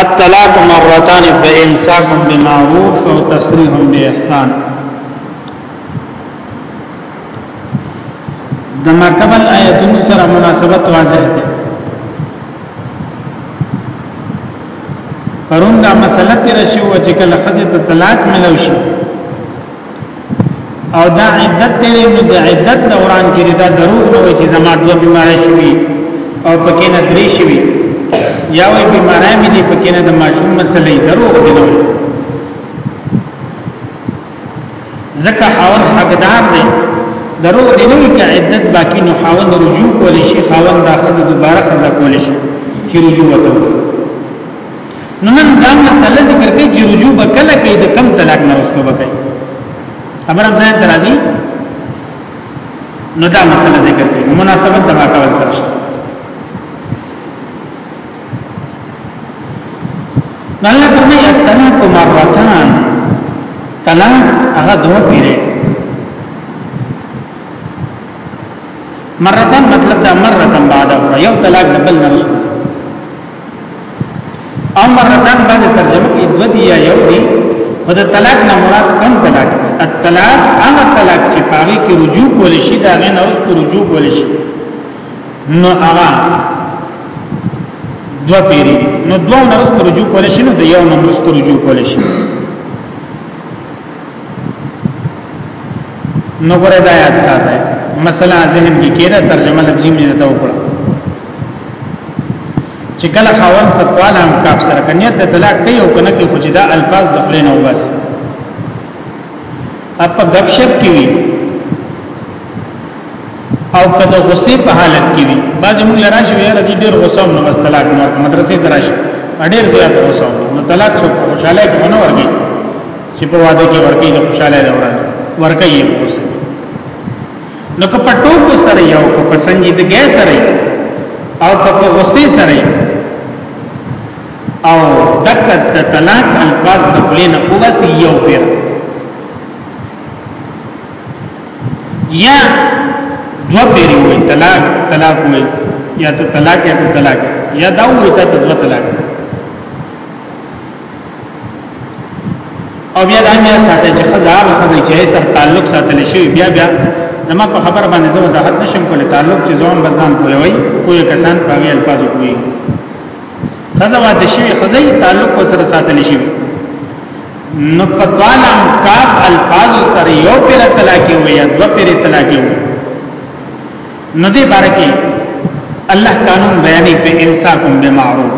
الطلاق مرتان فامساك بمعروف او تسريح باحسان د مکمل آیتونو سره مناسبت واضح دی پرون دا مسله تیر شو چې کله خزه ته طلاق ملو شي او دا عدت دی نو د عدت دوران کې دا ضرور نه وي چې زما دوه بیماری شوي او پکې نه درې شوي یا وي بیماری مې دي پکې نه د ماشوم مسلې ضرور دی نو ځکه حاول حقدار دی ضرور دی نه چې عدت باقی نو حاول رجوع کول شي حاول دا خزه دوباره خزه کول شي چې رجوع وکړي نو نن دا مسله ذکر کوي چې رجوع به کله کوي د کم طلاق نه وروسته به کوي خبره ځان ته راځي نو دا مسله ذکر کوي مناسبت د ماکول سره شته الله فرمایي الطلاق مرتان طلاق هغه دوه پیری مرتان مطلب دا مرتان بعد یو طلاق بل نه رسول او مرتان باندې ترجمه کې دو دی یا یو دی او د طلاق نه مراد کم طلاق الطلاق هغه طلاق چې پاره کې رجوع کول شي دا غن اوس رجوع کول شي نو هغه دو پیری نو دو نه اوس رجوع کول شي نو د یو نه اوس رجوع کول شي نو ګره دا یاد ساته مثلا ذهن کې کېره ترجمه لفظي مې ته وکړه چې کله خاون په طوال هم کاپ سره کنيت د طلاق کوي او کنه کې خجدا الفاظ د خلې نه وبس اپ غب شپ کې وي او کله غصه په حالت کې وي باز موږ لراش وي راځي ډېر غصه نو بس طلاق نو مدرسې دراش اډېر زیات غصه نو طلاق شو خوشاله کې نه ورګي چې په واده کې ورکی د خوشاله ده ورانه ورکی یې وکړي نو که په ټوکو سره یو کو په سنجیدګۍ سره او که په غصې سره او دکته د طلاق الفاظ د خلین اوبس یو پیر یا دو پیر وي طلاق طلاق وي یا ته طلاق یا ته طلاق یا دا وي ته دو طلاق او بیا دا نه ساته چې خزه هغه خزه چې سر تعلق ساتل شي بیا بیا زما په خبر باندې زه وضاحت نشم کولای تعلق چې ځوان بزان کوی وي کوی کسان په وی الفاظ کوی خزه واده شي خزه تعلق کو سره ساتل شي نو په طالم کاف الفاظ سره یو پر طلاق وي یا دو پر طلاق وي نو دې بارکه الله قانون بیانې په امساکم بمعروف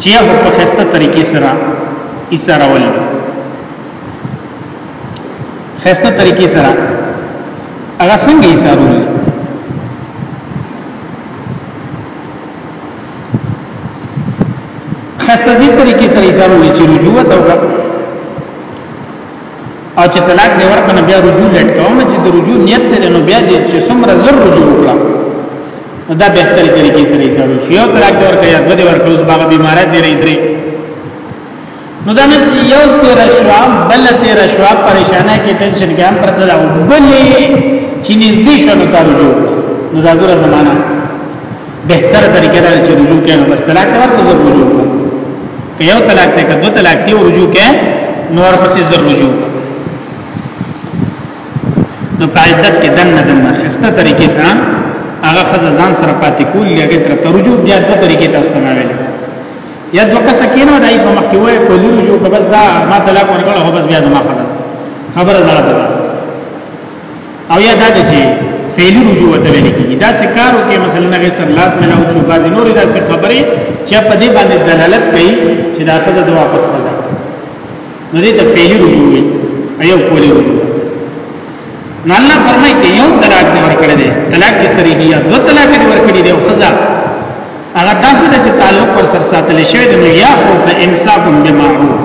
چې هغه په خسته طریقې سره ایسارول خسته طریقې سره هغه څنګه ایسارول خسته دې طریقې سره ایسارول چې رجوع ته وکړه او چې طلاق دی ورکنه بیا رجوع لټ کوم چې د رجوع نیت نه نو بیا دې چې څومره زر رجوع وکړه دا به تر طریقې سره حساب شي یو طلاق دی ورکه یا دوه دی ورکه اوس باغ بیمارات دی رې درې نو دا نه چې یو تیر شوا بل تیر شوا پریشانه کې ټینشن کې هم پرته دا بلې چې نږدې شنو کارو جوړ نو دا ګوره زمانہ بهتره طریقه ده چې رجوع کې نو بس طلاق ته ورته ضرور رجوع که یو طلاق ته که دو طلاق ته رجوع کې نو ورپسې ضرور رجوع نو په عدت کې دنه دنه خسته طریقې سره هغه خزه ځان سره پاتې کول لږه تر ترجو بیا د طریقې تاسو ته ویل یا دوه کس کینو دای په مخ کې وای په لوري جو بس دا ما طلاق ورکړ هو بس بیا زما خبره خبره زړه او یا دا چې فعلی رجوع ته ویل کیږي دا سکارو کې مثلا نبی صلی الله علیه وسلم او شو بعضی نور دا څه خبرې چې په دې باندې دلالت کوي چې دا خزه د واپس خزه نو دې ته فعلی رجوع وي ایو کولی رجوع نو الله فرمایي چې یو طلاق دې ورکړي دي طلاق کې سری دی دو طلاق دې ورکړي دي او خزه هغه تاسو د تعلق پر سر ساتل شوی دی یا خو په انصاف بمعروف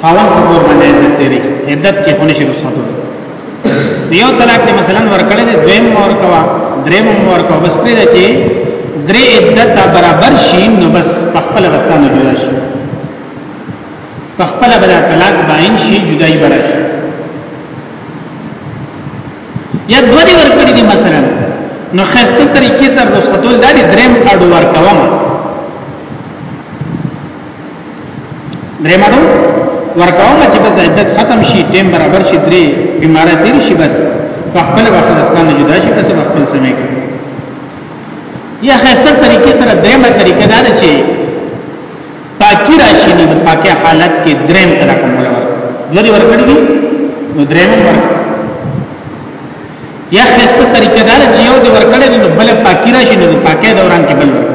خاون په کور باندې عدت لري عدت کې خونې شي رسوتو یو طلاق دی مثلا ورکړل دی دویم مور کوا دریم مور کوا بس پیدا چې درې عدت برابر شي نو بس په خپل وستانه جدا شي په خپل بل طلاق باین شي جدای برش یا دوه دی ورکړي دي مثلا نو خسته طریقې سره رسوتو د دریم اډو ورکوم درېمه ورکاو چې بس عدت ختم شي ټیم برابر شي درې بیماری تیر شي بس په خپل وخت اسلام جدا شي بس په خپل سمې کې یا خسته طریقې سره درېمه طریقه دا ده چې پاکی راشي نه پاکه حالت کې درېم طلاق مولا دوی ورکړي دي نو درېم ورکړي یا خسته طریقه دا ده چې یو دی ورکړي نو بل پاکی راشي نه پاکه دوران کې بل ورکړي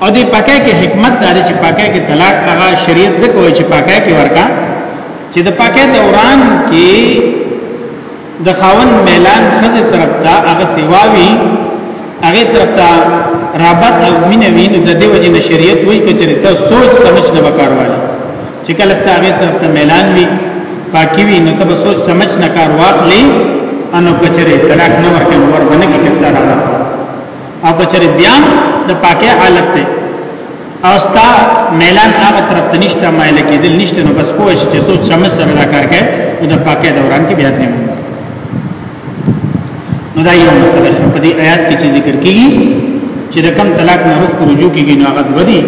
او دې پکې کې حکمت دا چې پکې کې طلاق هغه شریعت څخه کوي چې پکې کې ورکا چې د پکې دوران کې د خاون ميلان خزه طرف ته هغه سیواوي هغه طرف ته رابط او مين وین د دې وجه شریعت وایي چې ته سوچ سمجھ نه وکړواله چې کله ستاره طرف ته ميلان وي پاکي وي نو ته سوچ سمجھ نه کار واخلي انو کچره طلاق نه ورکړي ور باندې کې ستاره او کچره بیا د پاکه حالت ته او ستا میلان هغه طرف ته نشته مایل کېدل نشته نو بس پوه شي چې څو چمه سره دا کار کوي نو د پاکه دوران کې بیا نه نو دا یو مسله شو په دې آیات کې چې ذکر کیږي چې د کم طلاق نه رخ رجوع کیږي نو هغه ودی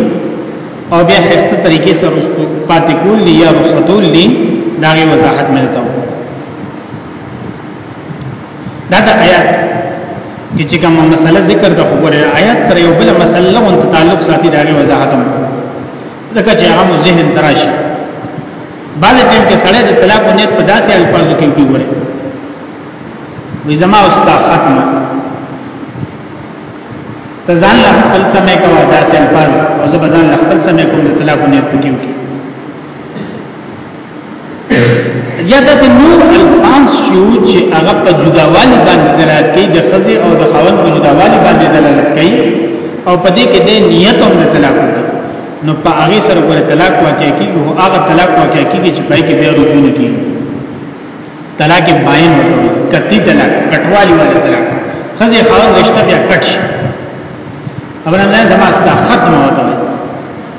او بیا خسته طریقې سره رسو پاتې کول دي یا رسول دي دا غي وضاحت ملته دا د آیات کې چې کومه مسله ذکر د خبره آیات سره یو بل مسله له تعلق ساتي دا غي وضاحت هم ځکه چې هغه ذهن تراشي بعد ټیم کې سړی د طلاق او نیت په داسې الفاظو کې وګوري وي زما او ستا ختمه ته ځان له خپل سمې کوه داسې الفاظ او زه به ځان له خپل سمې کوم د طلاق او نیت پکې وکړي یا د نور الفاظ شو چې هغه په جداوالي باندې دلالت کوي د خزي او د خاون په جداوالي باندې دلالت کوي او په دې کې د نیت هم د طلاق دی نو په هغه سره ګره طلاق واقع کیږي او هغه طلاق واقع کیږي چې پای کې بیا رجوع نه کیږي طلاق باین ورته کتی طلاق کټوالی والا طلاق خزي خاون رشتہ بیا کټ شي ابراهیم زما ستا ختم وته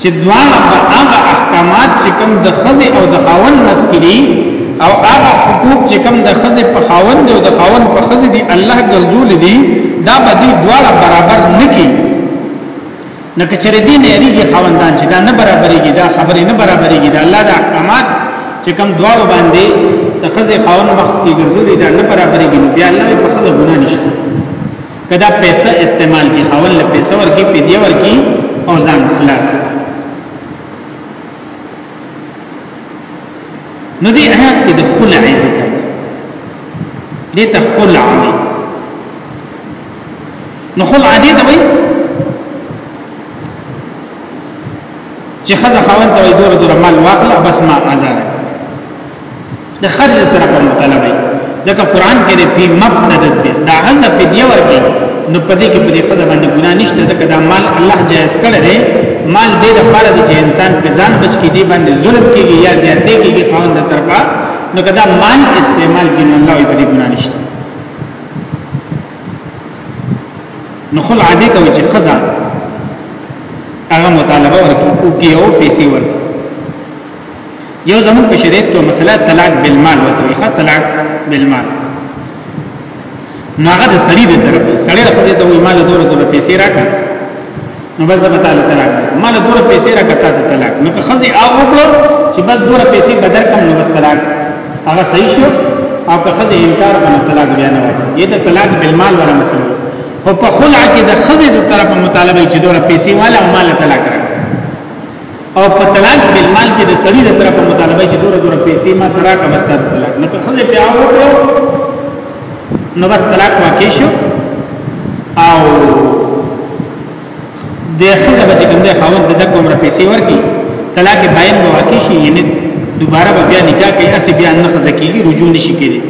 چې دواړه به هغه احکامات چې کوم د خزه او د خاون مسکري او هغه حقوق چې کوم د خزه په خاون دی او د خاون په خزه دی الله ګرځول دي دا به دي دواړه برابر نکي نو کچره دي نه ریږي خاوندان چې دا نه برابرېږي دا خبرې نه برابرېږي دا الله د احکامات چې کوم دواړو باندې د خزه خاون مخ کې ګرځول دي دا نه برابرېږي بیا الله په خزه ګناه نشته کدا پیسې استعمال کی اول له پیسې ورکی فدیه ورکی او ځان خلاص نو دې آیات کې د خلع ذکر دې ته خلع وي نو خلع دې ته وي چې خزه خاوند ته وي دور دور مال واخله بس ما آزاد د خرج طرف مطالبه ځکه قران کې د پی مفتد دی دا عزه په دی ورکه نو په دې کې په دې خدای باندې ګناه نشته ځکه دا مال الله جائز کړی دی مال دې د پاره دی چې انسان په ځان بچ کې دی باندې ظلم کیږي یا زیاتې کیږي خاوند طرفه نو کدا مال استعمال کې نو الله په دې ګناه نشته نو خل عادي کوي چې خزا هغه مطالبه ورکړي او کې او پیسې ورکړي یو زمون په شریعت کې مسله طلاق بالمال وته وي خاطر طلاق بالمال ناغه د سړي د طرف سړي راځي ته وي مال دوره دوره پیسې راکړه نو بس د تعالی طلاق مال دوره پیسې راکړه ته طلاق نو که خزي او وکړو چې بس دوره پیسې بدر کم نو بس طلاق هغه صحیح شو او که خزي انکار کنه طلاق بیا نه وایي یې د طلاق بالمال ولا مسله خو په خلع کې د خزې د طرف مطالبه چې دوره پیسې والا او مال طلاق راکړي او په طلاق بل مال کې د سړي د طرفه مطالبه چې دوره دوره پیسې ما ترا کا بس طلاق نو که خزه بیا وکړو نو بس طلاق واقع شو او د خزه به کوم د خاوند د دک عمر پیسې ورکی طلاق باین به واقع شي یعنی دوباره به بیا نکاح کوي اسی بیا نه خزه کیږي رجوع نشي کېږي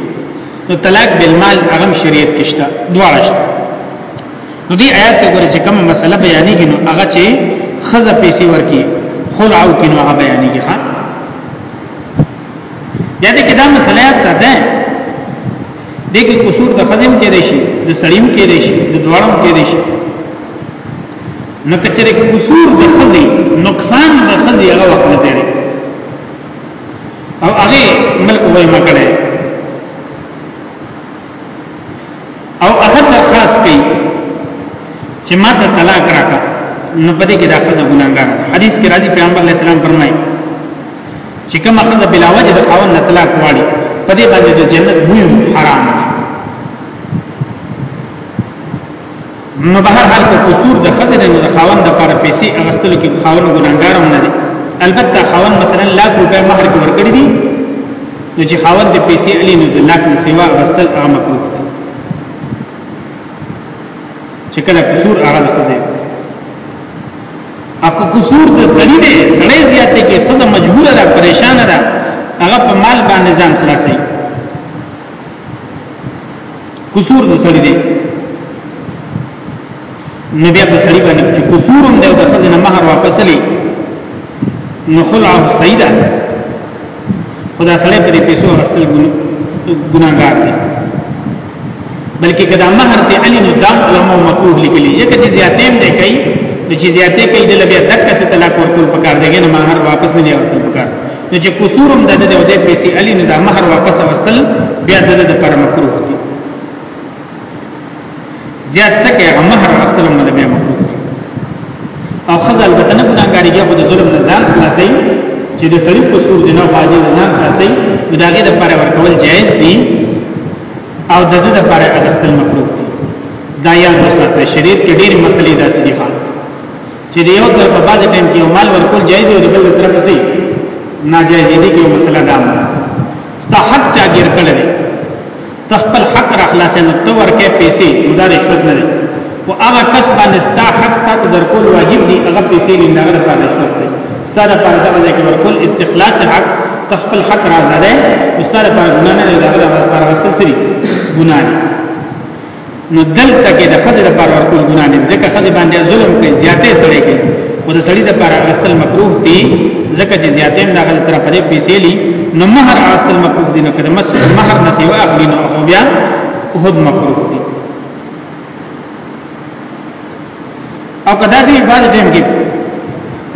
نو طلاق بالمال هغه شریعت کې شته دواړه شته نو دې آیات کې ګورې چې کومه مسله بیانېږي نو هغه چې خزه پیسې ورکی خلع او کینو هغه بیانېږي ها یا دې کې دا مسله یاد ساته دې کې قصور د خزم کې دی شي د سړیم کې دی شي د دوړم کې دی شي نو کچره قصور د خزي نقصان د خزي هغه وخت نه دی او هغه ملک وای مکړه او هغه درخواست کوي چې ما ته طلاق راکړه نو په دې کې دا خزه ګناګار حدیث کې راځي پیغمبر علیه السلام فرمایي چې کومه خزه بلا وجه د خاوند نه طلاق واړي په دې باندې د جنت بوی حرام دی نو به هر حال په قصور د خزر نو د خاوند د پر پیسې اغستلو کې خاوند ګناګار نه دی البته خاوند مثلا لاک روپے مہر کې ورکړي دي نو چې خاوند د پیسې الی نو د لاک نه سیوا اغستل هغه مکروه دی چې کله قصور هغه د خزر اکو قصور د سړی دی سړی زیاته کې خزر مجبور ده پریشان ده هغه په مال باندې ځان خلاصي قصور د سړی دی نبی په سړی باندې چې قصور هم دی د خزنه مہر واپس لې نو خلع سیدا خدا سره په دې پیسو راستل ګناګار دی بلکې کدا مہر ته علی نو دام علماء مکروه لیکلی یی چې زیاتې هم دی کوي نو چې زیاتې کوي د لبیا دک څه طلاق ورکول پکار دیږي نو مہر واپس نه دی ورته پکار نو چې قصور هم د دې او د پیسې علي نه د مہر واپس واستل بیا د دې لپاره مکروه دي زیات څه کې هغه مہر واستل هم بیا مکروه دي او خزل البته نه ګناګاری کې خو د ظلم نه ځان خلاصي چې د سړي قصور دی نه واجب ځان خلاصي نو داګه د لپاره ورکول جایز دي او د دې لپاره اغستل مکروه دي دا یاد وساته شریعت کې ډېر مسلې داسې دي خان چې د یو طرف په باز ټیم کې مال ورکول جایز دی او د بل طرف سي ناجایز دي کې مسله دا ده ستا حق چا ګر کړل دي تخپل حق را خلاصې نو تو ورکه پیسې مدار رشوت نه دي او هغه کس باندې ستا حق ته درکول واجب دي هغه پیسې نه لګره پر رشوت دي ستا لپاره دا ځکه ورکول استخلاص حق تخپل حق را زده استاد پر ګناه نه لګره پر غسل سری ګناه نو دلته کې د خزې د پاره ورکول ګناه نه ځکه خزې باندې ظلم کوي زیاتې سړی کوي او د سړی د پاره غستل مکروه دي ځکه چې زیاتې نه غل طرف دې پیسې لي نو مہر غستل مکروه دي نو کله مس مہر نه سیوا اخلي نو خو بیا خود مکروه دي او کدا سي بعد ټیم کې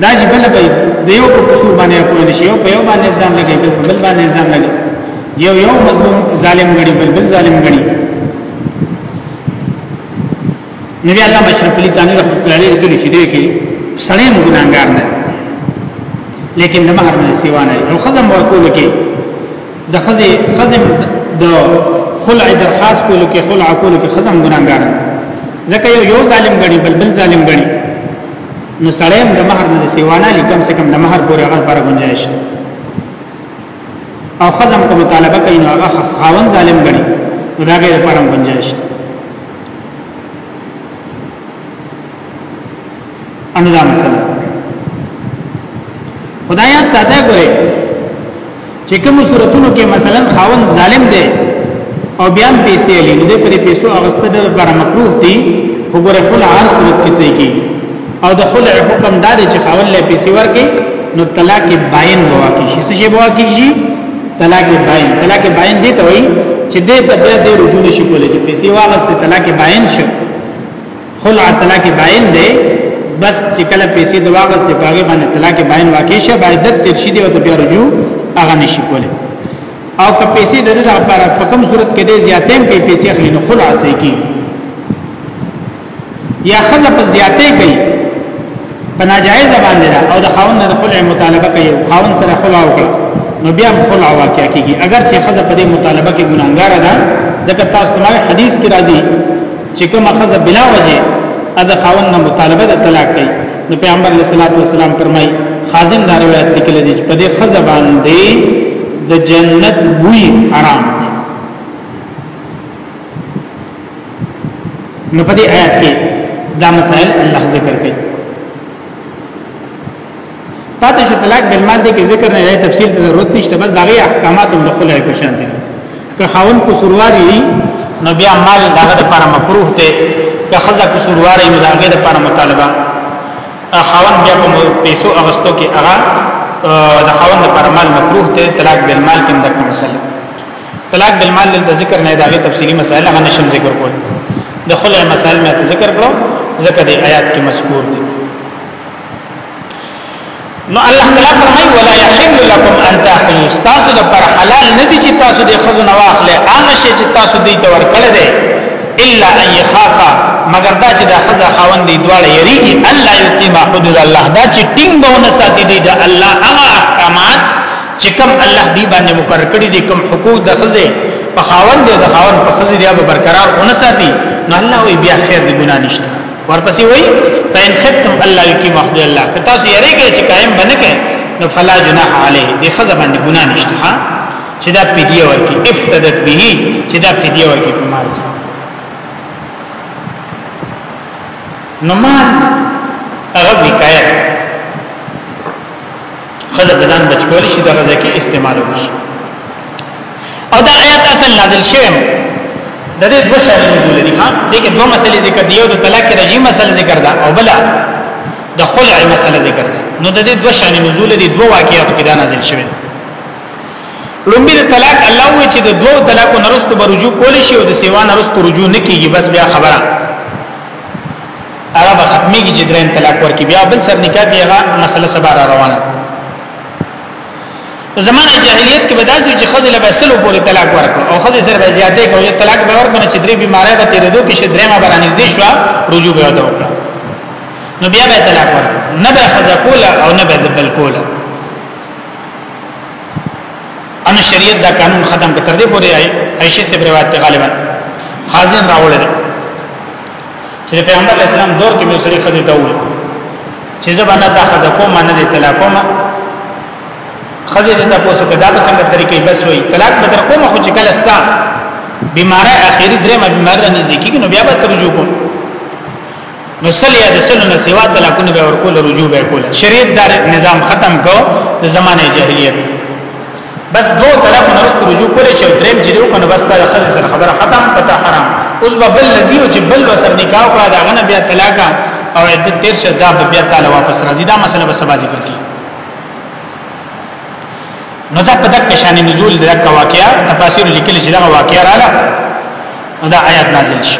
دا چې بل به دیو په قصور باندې کوی نشي او په یو باندې الزام لګي بل بل باندې الزام لګي یو یو مظلوم ظالم غړي بل بل ظالم غړي نبی الله مشرف علی تعالی رحمت الله علیه دې چې دې کې سړی مګناګار نه لیکن د مہر نه سیوا نه او خزم ورکول کې د خزه خزم د خلع درخواست کولو کې خلع کولو کې خزم ګناګار ځکه یو یو ظالم غني بل بل ظالم غني نو سړیم د مہر نه سیوانا لیکم سے کم د مہر پورې هغه پر گنجائش او خزم کو مطالبه کوي نو هغه خاون ظالم غني نو دا غیر پر گنجائش انو دا مسله خدایات ساته ګوره چې کوم صورتونو کې مثلا خاون ظالم دی او بیا پیسې لې نو د پرې پیسو اغسته د بار مکروه دي وګوره خل هر صورت کې صحیح کی او د خل حکم دا دی چې خاون له پیسې ورکې نو طلاق باین بوا کې شي څه بوا کې شي طلاق باین طلاق باین دی ته وایي چې دې ته بیا دې رجوع نشي کولای چې پیسې واغسته طلاق باین شي خلع طلاق باین دی بس چې کله پیسې د واغس د پاګې باندې طلاق باین واقع شي باید د ترشید او د بیا رجوع هغه نشي کولی او که پیسې د دې لپاره په کوم صورت کې دې زیاتې په پیسې خلی نو خلع سي کی یا خزه په زیاتې کوي په ناجایز باندې دا او د خاون نه د خلع مطالبه کوي خاون سره خلع وکړي نو بیا خلع واقع کیږي اگر چې خزه په دې مطالبه کې ګناګار ده ځکه تاسو ته حدیث کې راځي چې کومه خزه بلا وجه ادا خاون نه مطالبه د طلاق کوي نو پیغمبر علیه الصلاۃ والسلام فرمایي خازن دا روایت لیکل دي چې په دې خزه باندې د جنت بوی حرام دی نو په دې آیات کې دا مسائل الله ذکر کوي پاتې شو طلاق بل مال دی کې ذکر نه تفصیل ته ضرورت نشته بس دغه احکامات هم خلع په شان دي که خاون کو سرواري نو بیا مال دغه لپاره مکروه دی که خزه کو سرواري نو دغه لپاره مطالبه خاون بیا په پیسو اغستو کې هغه د خاون لپاره مال مکروه دی طلاق بل مال کې دغه مسله طلاق بل مال د ذکر نه دغه تفصيلي مسائل هغه نشم ذکر کول د خلع مسائل مې ذکر کړو ذکر د آیات کې مذکور دي نو الله تعالی فرمای ولا يحل لكم ان تاخذوا تاسو د پر حلال نه دي چې تاسو د خزو نه واخلې هغه شی چې تاسو دې ته ورکړل دي الا ان يخافا مگر دا چې د خزه خاوند دی دواړه یریږي الله یقیما حدود الله دا چې ټینګ بونه ساتي دي د الله هغه احکامات چې کوم الله دی باندې مقرر کړی دي کوم حقوق د خزه په خاوند دی د خاوند په خزه دی به برقرار ونه ساتي نو الله وی بیا خیر دی ګنا نشته ورپسې وای فین خفتم الله یقیم حدود الله که تاسو یې ریګه چې قائم باندې کې نو فلا جناح علی دې خزه باندې ګناه نشته ها چې دا فدیه ورکی افتدت به چې دا فدیه ورکی په مال سره نو مال هغه وکایت خزه بزان بچ کول شي دغه ځکه استعمال وشي او دا آیات اصل نازل شوی د دې دوه شان نزول دي ها دې کې دوه مسلې ذکر دي یو د طلاق رجی مسله ذکر ده او بل د خلع مسله ذکر ده نو د دې دوه شان نزول دي دوه واقعیات کې دا نازل شوی لومبي طلاق الله وی چې د دوه طلاقو نرستو به رجوع کول شي او د سیوا نرستو رجوع نه کیږي بس بیا خبره هغه به ختميږي چې درېم طلاق ورکی بیا بل سر نکاح دی هغه مسله سبا را روانه په زمانه جاهلیت کې بداسي چې خزل به سلو پورې طلاق ورکړو او خزل سره به زیاتې کوي یو طلاق به ورکړو چې درې بیماری به تیرې دوه کې چې درېما به نږدې شو رجوع به وته وکړو نو بیا به طلاق ورکړو نه به خزل کوله او نه به دبل کوله ان شریعت دا قانون ختم کړ تر دې پورې عائشه سے روایت غالبا خازن راوړل چې پیغمبر اسلام دور کې به سړي خزل ته وایي چې زبانه تا خزه کوم نه دې طلاق کوم خزه دې تاسو کدا په څنګه طریقې بس وای طلاق به در کوم خو چې کله ستا بیماره اخیری درې مې بیماره نږدې کیږي نو بیا به ترجو کوم نو سلیا د سلو نه سیوا طلاقونه به ورکول رجوع به کول شریعت دار نظام ختم کو د زمانه جاهلیت بس دو طلاق نه رسته رجوع کولې چې دریم چې دوی کنه بس دا خزه سره خبره ختم پتا حرام اوس به بل لذي او چې بل وسر نکاح کړه دا غنه بیا طلاق او عدت تیر شه دا بیا تعالی واپس راځي دا مسله به سبا ذکر کړي نو دا په دغه شان نزول دغه واقعیا تفاسیر لیکل چې دا واقعیا رااله دا آیات نازل شي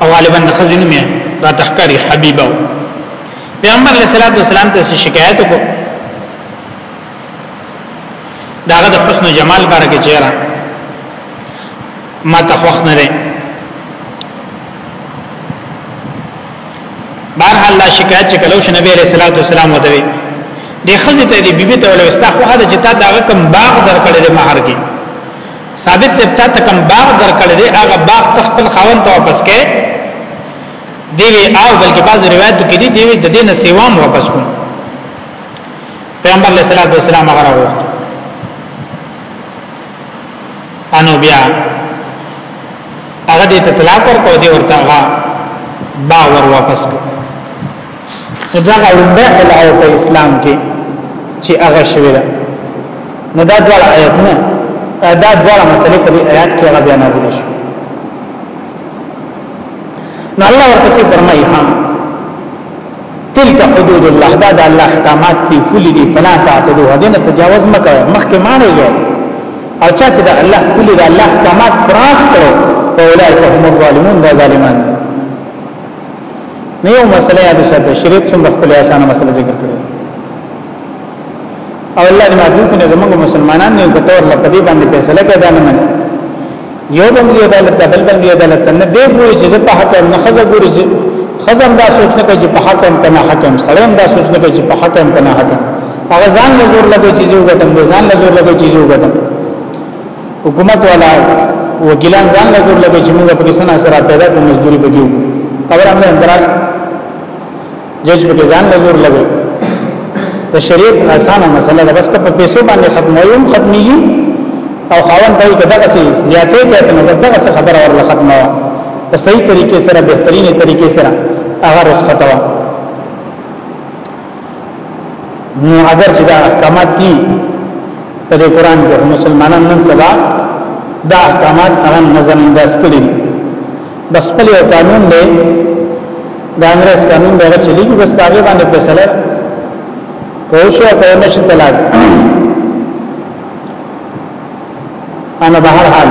او غالبا د خزینه مې را تخکاری حبیبه پیغمبر علیہ الصلوۃ والسلام ته شکایت وکړ داغه د حسن او جمال باره کې چیرې ما ته خوښ نه دی بهرحال لا شکایت چې کلو شنه نبی علیہ الصلوۃ والسلام وته وی د خزې ته دی بیبي ته ولوستا خو هدا چې تا داغه کم باغ درکړې د مہر کې ثابت صاحب ته تکم باغ درکړی دی هغه باغ تخپل خاوند ته واپس کړي دیوی او بلکې بعض روایتو کې دی دیوی د دینه سیوام واپس کوم پیغمبر علیہ الصلوۃ والسلام هغه راوړ انو بیا هغه دې ته طلاق ورکو دی ورته هغه با ور واپس کړ دا لومبه خلا او په اسلام کې چې هغه شوی ده نو دا ډول آیت نه دا ډول مسلې په دې آیات کې هغه بیان نازل شو نو الله ورپسې فرمایي ها تلک حدود الله دا د الله احکامات دي کل دي فلا تعتدوها دې نه تجاوز مکه مخکې معنی یې او چا چې د الله کل د الله احکامات تراس کړو فولای هم ظالمون دا ظالمان نه یو مسله یاد شته شریعت څومره خپل اسانه مسله ذکر کړو او الله دې معذور کړي زموږ مسلمانان نه په تور لپاره دې باندې فیصله کوي دا نه مني یو باندې عدالت دا بل باندې عدالت نه دی ګوري چې په حق نه خزه ګوري چې خزم دا سوچ نه کوي چې په حق هم کنه حکم سلام دا سوچ نه کوي چې په حق هم کنه حکم هغه ځان له زور لګي چې یو غټم ځان له زور لګي چې یو غټم حکومت والا وکیلان ځان له جوړ لګي چې موږ په کیسه سره پیدا کوو مزدوري به کیو خبره هم اندرال جج په ځان له جوړ لګي د شریعت اسانه مسله ده بس په پیسو باندې ختموي هم ختميږي او خاون ته کدا کسي زیاتې ته نه بس دغه خبره ورله ختمه په صحیح طریقې سره بهترینه طریقې سره هغه رسخته نو اگر چې دا احکامات دي په قرآن کې مسلمانان نن سبا دا احکامات هغه نظم انداز کړی بس په یو قانون دی دا انګريز قانون دی چې لیکي بس هغه باندې فیصله کوي شو کوي نشي طلاق انا بهر حال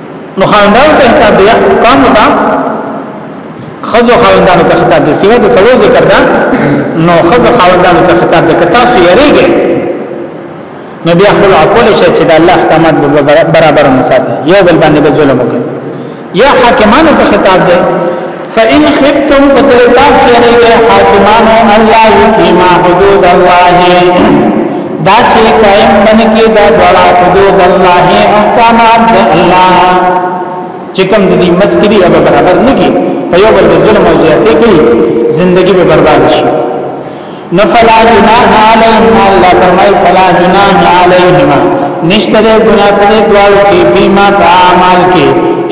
نو خاندان ته خطاب دی حکام ته خزو خاندان ته خطاب دی سیوا د سلو ذکر دا نو خزو خاندان ته خطاب دی کتا سو یریږي نو بیا خپل عقل شي چې د الله احکامات برابر مسات یو بل باندې ظلم وکړي یا حاکمانو ته خطاب دی فإن خفتم کچر تاس یریږئ حاکمانو الله یقیما حدود الله دا چې قائم بنکی دا دوړه حدود الله احکامات د الله چې کوم د دې مسکري ابا برابر نگی په یو بل ظلم او زیاتی کوي زندگی به برباد شي نو فلا جناح علیهما الله فرمای فلا جناح علیهما نشته ده ګناه په دې دوالو کې بما تعامل کې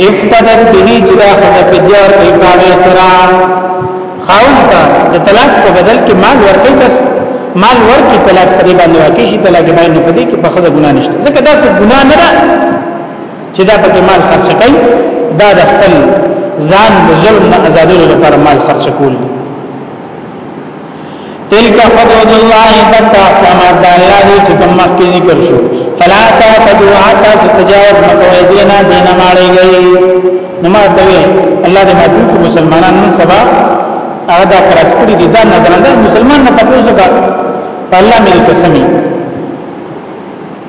افتدت به چې دا خزه په دې او په باندې سره خاون ته د طلاق په بدل کې مال ورکړي بس مال ورکړي طلاق په دې باندې واقع شي طلاق باندې په دې کې په خزه ګناه نشته ځکه دا څه ګناه نه ده چې دا په مال خرچ کړي دا د خپل ځان د ظلم نه آزادولو لپاره مال خرچ کول دي تلک حدود الله فتا فرمات دا اللہ دی چه کم مخی ذکر شو فلا تا تدوعا تا ستجاوز مکوی دینا دینا مالی گئی نما توی اللہ دی مدوی که مسلمانان من سبا اغا دا خلاص کری دی دا نظران دا مسلمان نا تپوزو کا فا اللہ میری قسمی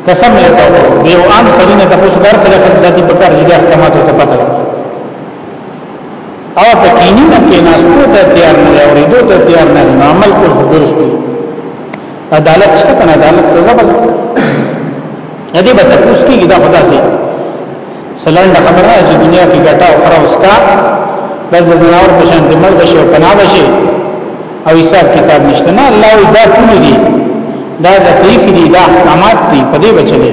قسم لیتا ہو دیو عام سرین تپوزو کار سلے خصیصاتی بکار جدی احکاماتو تپتا لگا او په کینی نه کې ناستو ته تیار نه دی اوریدو ته تیار نه دی عمل کول خو درست دی عدالت شته کنه عدالت ته ځبل ندی به تاسو کې دا خدا سي سلند خبره چې دنیا کې ګټه او خره وسکا بس د زناور په شان د مړ بشي او پناه بشي او حساب کتاب نشته نه الله دا ټول دي دا د تیخ دي دا احکامات دي په دې بچلې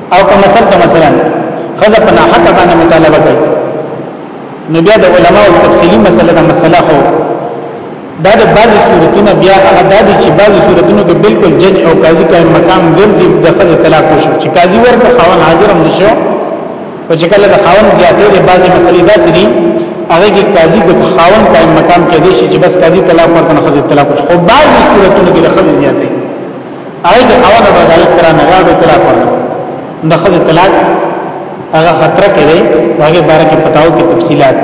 او که مثلا که مثلا خزه په ناحق باندې مطالبه کوي نو بیا د علماء تفصیلی مسله دا مسله خو دا د بعضی صورتونو بیا هغه د چې بعضی صورتونو کې بالکل جج او قاضي کا مقام ګرځي د خزه طلاق شو چې قاضي ورته خاون حاضر هم نشو او چې کله د خاون زیاتې د بعضی مسلې داسې دي هغه کې قاضي د خاون کا مقام کې دي چې بس قاضي طلاق ورته خزه طلاق شو خو بعضی صورتونو کې د خزه زیاتې هغه د خاوند او عدالت سره نه غاړو طلاق ورکړ د خځې طلاق هغه خطر کې دی هغه باره کې فتاو کې تفصيلات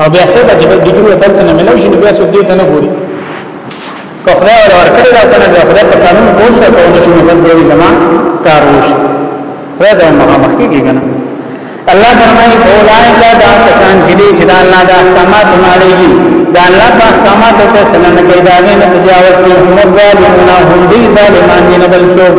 او بیا څه د جبل ډیګري وتر ته نه ملو شي بیا څه دې ته نه ګوري که خدای ور ورکړي دا کنه دا خدای په قانون پوه شو ته نشو نه بل دی زما کار وشي دا د مخامخ کېږي کنه الله فرمایي اولایک دا کسان چې دي چې دا الله د احکامات مالېږي دا الله په احکاماتو کې سلام نه کوي دا نه تجاوز کوي هم ظالمون هم دي ظالمان نه بل څوک